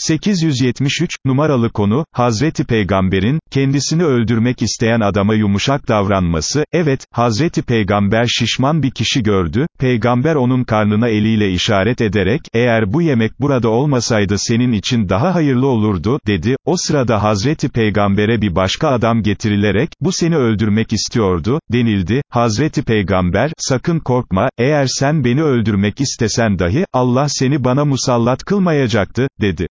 873, numaralı konu, Hazreti Peygamber'in, kendisini öldürmek isteyen adama yumuşak davranması, evet, Hazreti Peygamber şişman bir kişi gördü, Peygamber onun karnına eliyle işaret ederek, eğer bu yemek burada olmasaydı senin için daha hayırlı olurdu, dedi, o sırada Hazreti Peygamber'e bir başka adam getirilerek, bu seni öldürmek istiyordu, denildi, Hazreti Peygamber, sakın korkma, eğer sen beni öldürmek istesen dahi, Allah seni bana musallat kılmayacaktı, dedi.